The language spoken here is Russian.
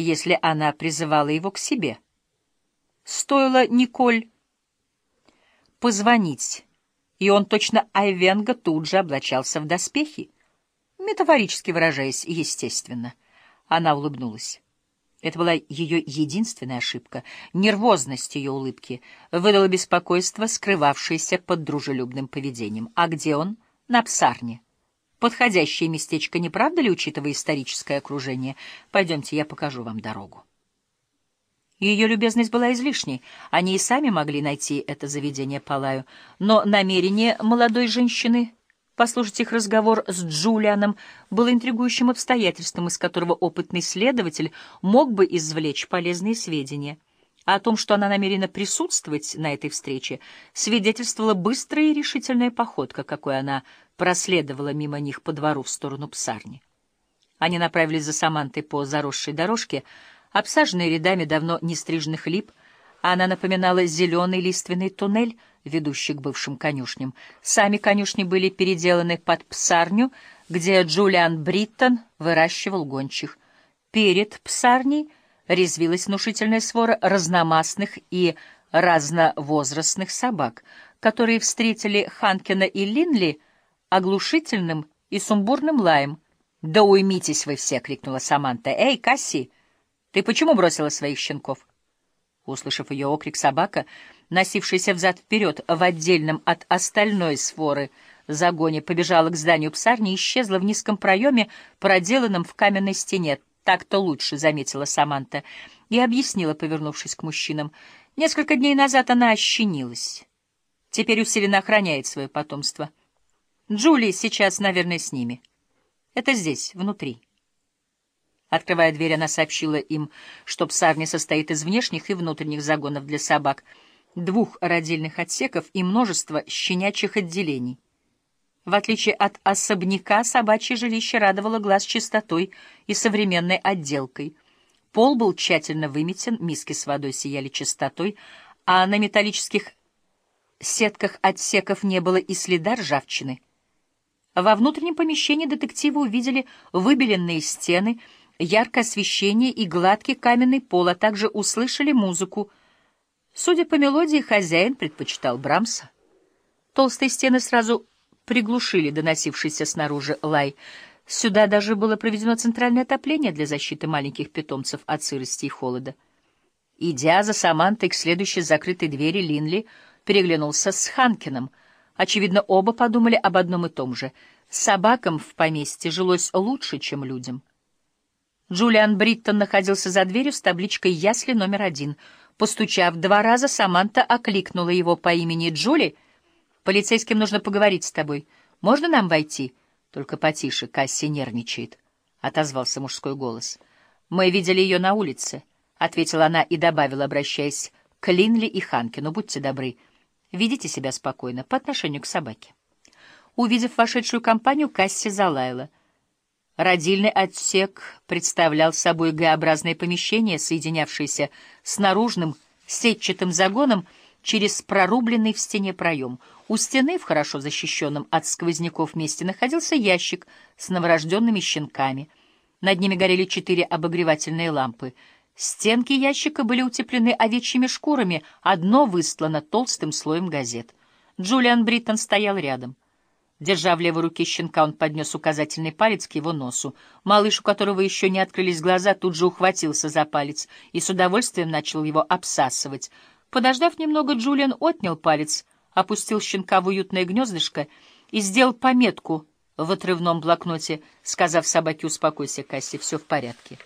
если она призывала его к себе. Стоило Николь позвонить, и он точно Айвенга тут же облачался в доспехи, метафорически выражаясь, естественно. Она улыбнулась. Это была ее единственная ошибка. Нервозность ее улыбки выдала беспокойство, скрывавшееся под дружелюбным поведением. А где он? На псарне. Подходящее местечко, не правда ли, учитывая историческое окружение? Пойдемте, я покажу вам дорогу. Ее любезность была излишней. Они и сами могли найти это заведение Палаю. Но намерение молодой женщины послушать их разговор с Джулианом было интригующим обстоятельством, из которого опытный следователь мог бы извлечь полезные сведения. О том, что она намерена присутствовать на этой встрече, свидетельствовала быстрая и решительная походка, какой она проследовала мимо них по двору в сторону псарни. Они направились за Самантой по заросшей дорожке, обсаженной рядами давно нестриженных лип, а она напоминала зеленый лиственный туннель, ведущий к бывшим конюшням. Сами конюшни были переделаны под псарню, где Джулиан Бриттон выращивал гончих. Перед псарней резвилась внушительная свора разномастных и разновозрастных собак, которые встретили Ханкина и Линли — оглушительным и сумбурным лаем. «Да уймитесь вы все!» — крикнула Саманта. «Эй, Касси, ты почему бросила своих щенков?» Услышав ее окрик, собака, носившаяся взад-вперед в отдельном от остальной своры загоне, побежала к зданию псарни и исчезла в низком проеме, проделанном в каменной стене. «Так-то лучше», — заметила Саманта и объяснила, повернувшись к мужчинам. Несколько дней назад она ощенилась. Теперь усиленно охраняет свое потомство. Джули сейчас, наверное, с ними. Это здесь, внутри. Открывая дверь, она сообщила им, что псарня состоит из внешних и внутренних загонов для собак, двух родильных отсеков и множества щенячьих отделений. В отличие от особняка, собачье жилище радовало глаз чистотой и современной отделкой. Пол был тщательно выметен, миски с водой сияли чистотой, а на металлических сетках отсеков не было и следа ржавчины — во внутреннем помещении детективы увидели выбеленные стены, яркое освещение и гладкий каменный пол, а также услышали музыку. Судя по мелодии, хозяин предпочитал Брамса. Толстые стены сразу приглушили доносившийся снаружи лай. Сюда даже было проведено центральное отопление для защиты маленьких питомцев от сырости и холода. Идя за Самантой к следующей закрытой двери, Линли переглянулся с Ханкиным — Очевидно, оба подумали об одном и том же. Собакам в поместье жилось лучше, чем людям. Джулиан Бриттон находился за дверью с табличкой «Ясли номер один». Постучав два раза, Саманта окликнула его по имени Джули. «Полицейским нужно поговорить с тобой. Можно нам войти?» «Только потише, Касси нервничает», — отозвался мужской голос. «Мы видели ее на улице», — ответила она и добавила, обращаясь к Линли и Ханкину. «Будьте добры». Ведите себя спокойно по отношению к собаке. Увидев вошедшую компанию, Касси залаяла. Родильный отсек представлял собой Г-образное помещение, соединявшееся с наружным сетчатым загоном через прорубленный в стене проем. У стены, в хорошо защищенном от сквозняков месте, находился ящик с новорожденными щенками. Над ними горели четыре обогревательные лампы — Стенки ящика были утеплены овечьими шкурами, одно выстлано толстым слоем газет. Джулиан Бриттон стоял рядом. Держа в левой руке щенка, он поднес указательный палец к его носу. Малыш, у которого еще не открылись глаза, тут же ухватился за палец и с удовольствием начал его обсасывать. Подождав немного, Джулиан отнял палец, опустил щенка в уютное гнездышко и сделал пометку в отрывном блокноте, сказав собаке «Успокойся, Касси, все в порядке».